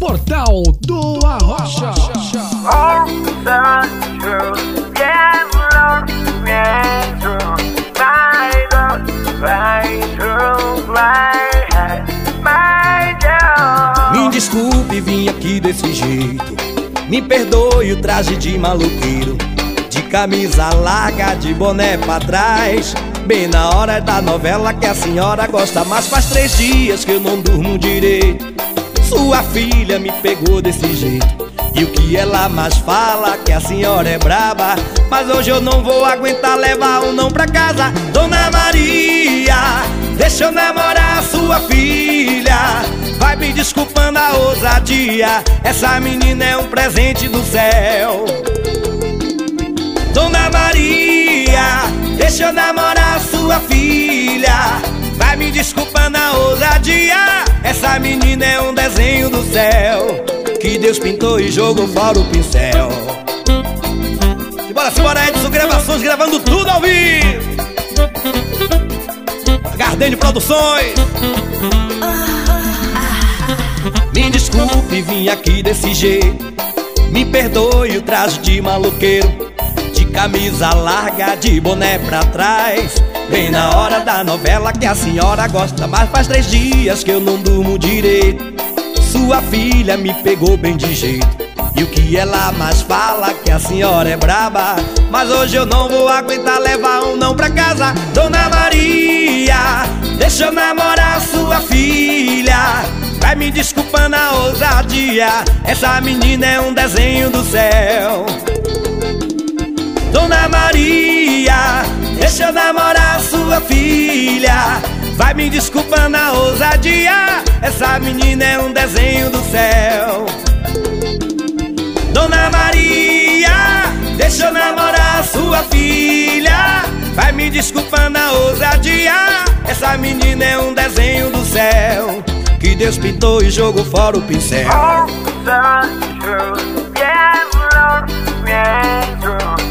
Portal do Arrocha. Me desculpe, vim aqui desse jeito. Me perdoe o traje de maluqueiro. De camisa larga, de boné pra trás. Bem na hora da novela que a senhora gosta mais. Faz três dias que eu não durmo direito. Sua filha me pegou desse jeito. E o que ela mais fala que a senhora é braba. Mas hoje eu não vou aguentar levar um não pra casa. Dona Maria, deixa eu namorar a sua filha. Vai me desculpando a ousadia. Essa menina é um presente do céu. Dona Maria, deixa eu namorar a sua filha. Vai me desculpando a ousadia essa menina é um desenho do céu Que Deus pintou e jogou fora o pincel. Simbora, simbora, Edson Gravações Gravando tudo ao vivo. Gardene Produções. Me desculpe, vim aqui desse jeito. Me perdoe o traje de maluqueiro. De camisa larga, de boné pra trás Bem na hora da novela que a senhora gosta Mas faz três dias que eu não durmo direito. Sua filha me pegou bem de jeito E o que ela mais fala que a senhora é braba. Mas hoje eu não vou aguentar levar um não pra casa. Dona Maria, deixa eu namorar sua filha. Vai me desculpando a ousadia Essa menina é um desenho do céu. Dona Maria, deixa eu namorar filha. Vai me desculpando a ousadia. Essa menina é um desenho do céu. Dona Maria, deixa eu namorar sua filha. Vai me desculpando a ousadia. Essa menina é um desenho do céu. Que Deus pintou e jogou fora o pincel. Right,